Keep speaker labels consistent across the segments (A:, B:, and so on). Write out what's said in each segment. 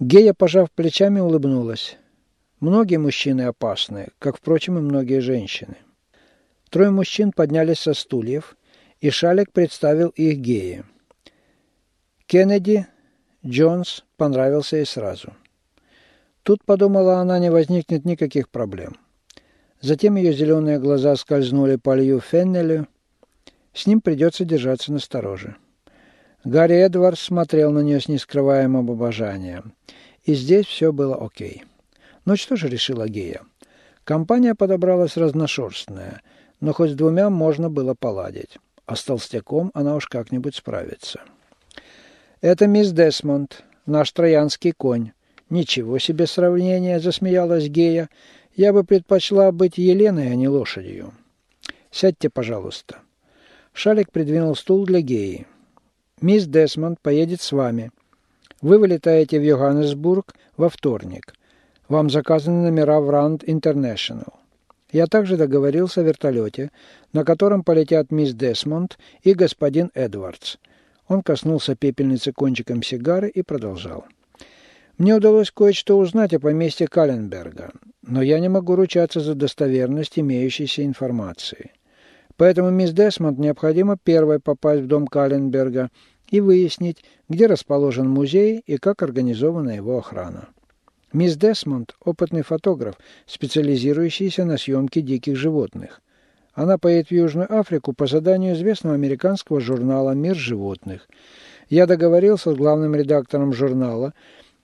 A: Гея, пожав плечами, улыбнулась. Многие мужчины опасны, как, впрочем, и многие женщины. Трое мужчин поднялись со стульев, и Шалик представил их Гее. Кеннеди, Джонс понравился ей сразу. Тут, подумала она, не возникнет никаких проблем. Затем ее зеленые глаза скользнули по Лью Феннелю. С ним придется держаться настороже. Гарри Эдвардс смотрел на нее с нескрываемым обожанием. И здесь все было окей. Ну что же решила Гея? Компания подобралась разношерстная, но хоть с двумя можно было поладить. А с толстяком она уж как-нибудь справится. «Это мисс Десмонд, наш троянский конь». «Ничего себе сравнение!» – засмеялась Гея. «Я бы предпочла быть Еленой, а не лошадью». «Сядьте, пожалуйста». Шалик придвинул стул для Геи. Мисс Десмонд поедет с вами. Вы вылетаете в Йоханнесбург во вторник. Вам заказаны номера в Ранд Интернешнл. Я также договорился о вертолете, на котором полетят мисс Десмонд и господин Эдвардс. Он коснулся пепельницы кончиком сигары и продолжал. Мне удалось кое-что узнать о поместье Калленберга, но я не могу ручаться за достоверность имеющейся информации. Поэтому мисс Десмонд необходимо первой попасть в дом Калленберга и выяснить, где расположен музей и как организована его охрана. Мисс Десмонд – опытный фотограф, специализирующийся на съемке диких животных. Она поедет в Южную Африку по заданию известного американского журнала «Мир животных». Я договорился с главным редактором журнала,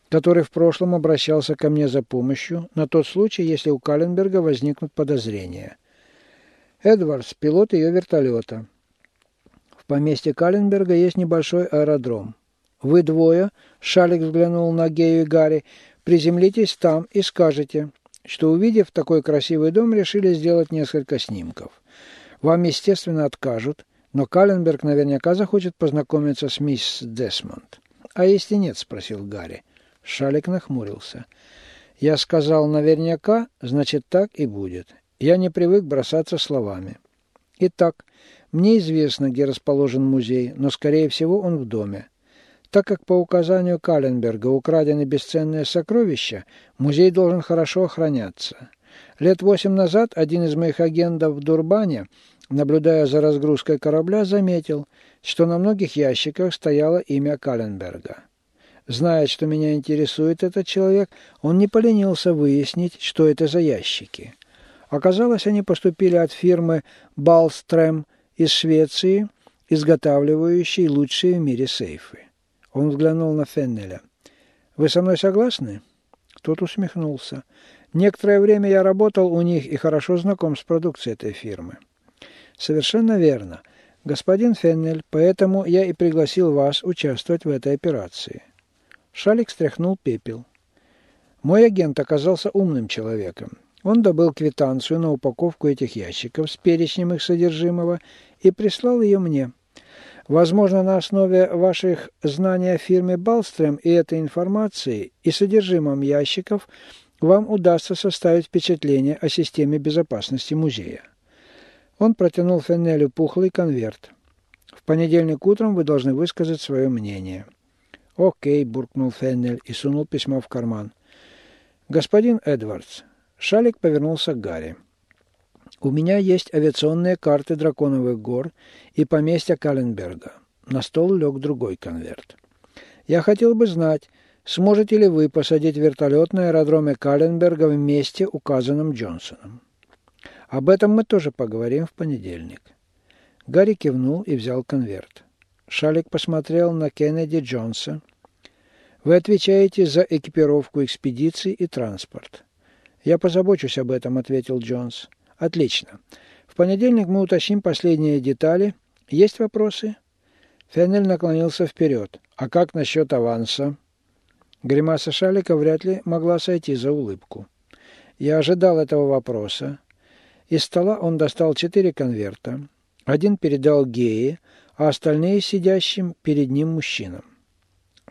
A: который в прошлом обращался ко мне за помощью на тот случай, если у Калленберга возникнут подозрения – Эдвардс – пилот ее вертолета. В поместье Калленберга есть небольшой аэродром. Вы двое, Шалик взглянул на Гею и Гарри, приземлитесь там и скажете, что, увидев такой красивый дом, решили сделать несколько снимков. Вам, естественно, откажут, но Калленберг наверняка захочет познакомиться с мисс Десмонд. «А если нет?» – спросил Гарри. Шалик нахмурился. «Я сказал наверняка, значит, так и будет. Я не привык бросаться словами. Итак, мне известно, где расположен музей, но, скорее всего, он в доме. Так как по указанию Каленберга украдены бесценные сокровища, музей должен хорошо охраняться. Лет восемь назад один из моих агентов в Дурбане, наблюдая за разгрузкой корабля, заметил, что на многих ящиках стояло имя Каленберга. Зная, что меня интересует этот человек, он не поленился выяснить, что это за ящики – Оказалось, они поступили от фирмы «Балстрем» из Швеции, изготавливающей лучшие в мире сейфы. Он взглянул на Феннеля. «Вы со мной согласны?» Тот усмехнулся. «Некоторое время я работал у них и хорошо знаком с продукцией этой фирмы». «Совершенно верно. Господин Феннель, поэтому я и пригласил вас участвовать в этой операции». Шалик стряхнул пепел. «Мой агент оказался умным человеком. Он добыл квитанцию на упаковку этих ящиков с перечнем их содержимого и прислал ее мне. Возможно, на основе ваших знаний о фирме «Балстрем» и этой информации и содержимом ящиков вам удастся составить впечатление о системе безопасности музея. Он протянул Феннелю пухлый конверт. В понедельник утром вы должны высказать свое мнение. «Окей», – буркнул Феннель и сунул письмо в карман. «Господин Эдвардс, Шалик повернулся к Гарри. «У меня есть авиационные карты Драконовых гор и поместья Калленберга». На стол лег другой конверт. «Я хотел бы знать, сможете ли вы посадить вертолет на аэродроме Калленберга в месте, указанном Джонсоном. Об этом мы тоже поговорим в понедельник». Гарри кивнул и взял конверт. Шалик посмотрел на Кеннеди Джонса. «Вы отвечаете за экипировку экспедиции и транспорт. «Я позабочусь об этом», — ответил Джонс. «Отлично. В понедельник мы уточним последние детали. Есть вопросы?» Феннель наклонился вперед. «А как насчет аванса?» Гримаса Шалика вряд ли могла сойти за улыбку. Я ожидал этого вопроса. Из стола он достал четыре конверта. Один передал Гее, а остальные сидящим перед ним мужчинам.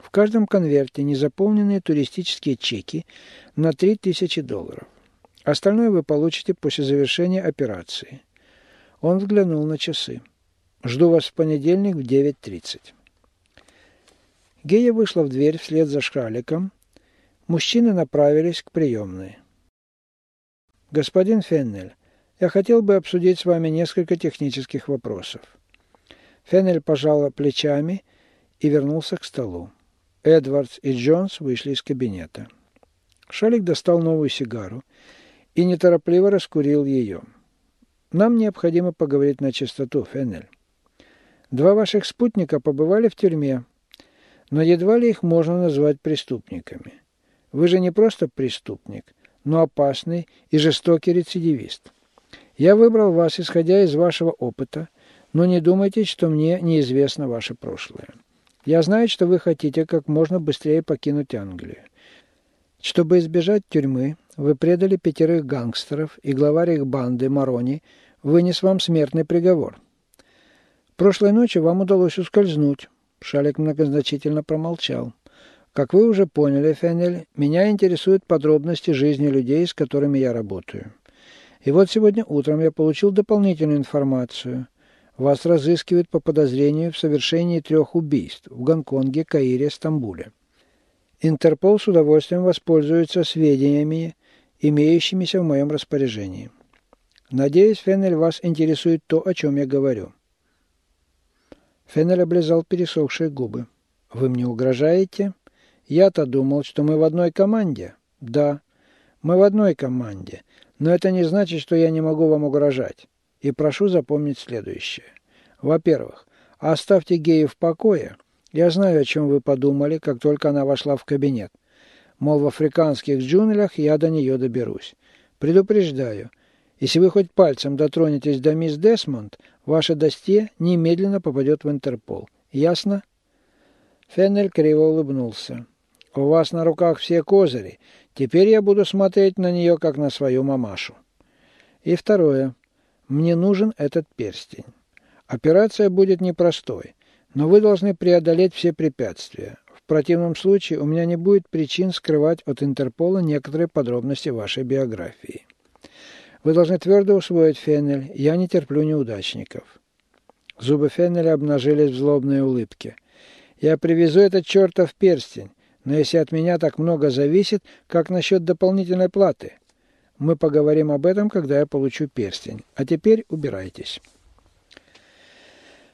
A: В каждом конверте незаполненные туристические чеки на 3000 долларов. Остальное вы получите после завершения операции. Он взглянул на часы. Жду вас в понедельник в 9.30. Гея вышла в дверь вслед за Шкаликом Мужчины направились к приемной. «Господин Феннель, я хотел бы обсудить с вами несколько технических вопросов». Феннель пожала плечами и вернулся к столу. Эдвардс и Джонс вышли из кабинета. Шалик достал новую сигару и неторопливо раскурил ее. «Нам необходимо поговорить на чистоту, Феннель. Два ваших спутника побывали в тюрьме, но едва ли их можно назвать преступниками. Вы же не просто преступник, но опасный и жестокий рецидивист. Я выбрал вас, исходя из вашего опыта, но не думайте, что мне неизвестно ваше прошлое. Я знаю, что вы хотите как можно быстрее покинуть Англию. Чтобы избежать тюрьмы, вы предали пятерых гангстеров, и главарь их банды Марони вынес вам смертный приговор. Прошлой ночью вам удалось ускользнуть. Шалик многозначительно промолчал. Как вы уже поняли, Феннель, меня интересуют подробности жизни людей, с которыми я работаю. И вот сегодня утром я получил дополнительную информацию. Вас разыскивают по подозрению в совершении трех убийств в Гонконге, Каире, Стамбуле. Интерпол с удовольствием воспользуется сведениями, имеющимися в моем распоряжении. Надеюсь, Феннель, вас интересует то, о чем я говорю. Феннель облизал пересохшие губы. «Вы мне угрожаете?» «Я-то думал, что мы в одной команде». «Да, мы в одной команде, но это не значит, что я не могу вам угрожать. И прошу запомнить следующее. Во-первых, оставьте гею в покое. Я знаю, о чем вы подумали, как только она вошла в кабинет. Мол, в африканских джунглях я до нее доберусь. Предупреждаю, если вы хоть пальцем дотронетесь до мисс Десмонд, ваше досте немедленно попадет в Интерпол. Ясно?» Феннель криво улыбнулся. «У вас на руках все козыри. Теперь я буду смотреть на нее, как на свою мамашу». И второе. Мне нужен этот перстень. Операция будет непростой, но вы должны преодолеть все препятствия. В противном случае у меня не будет причин скрывать от Интерпола некоторые подробности вашей биографии. Вы должны твердо усвоить, Феннель, я не терплю неудачников. Зубы Феннеля обнажились в злобной улыбке. Я привезу этот чертов перстень, но если от меня так много зависит, как насчет дополнительной платы? Мы поговорим об этом, когда я получу перстень. А теперь убирайтесь.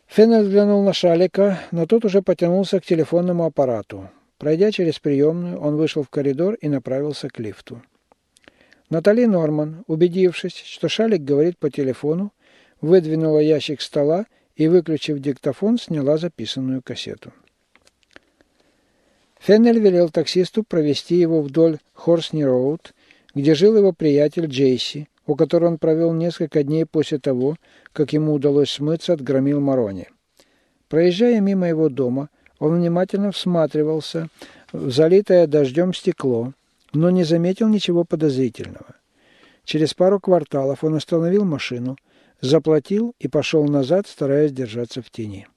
A: Феннель взглянул на Шалика, но тот уже потянулся к телефонному аппарату. Пройдя через приемную, он вышел в коридор и направился к лифту. Натали Норман, убедившись, что Шалик говорит по телефону, выдвинула ящик стола и, выключив диктофон, сняла записанную кассету. Феннель велел таксисту провести его вдоль Хорсни-Роуд, где жил его приятель Джейси, у которого он провел несколько дней после того, как ему удалось смыться от громил Марони. Проезжая мимо его дома, он внимательно всматривался в залитое дождем стекло, но не заметил ничего подозрительного. Через пару кварталов он остановил машину, заплатил и пошел назад, стараясь держаться в тени.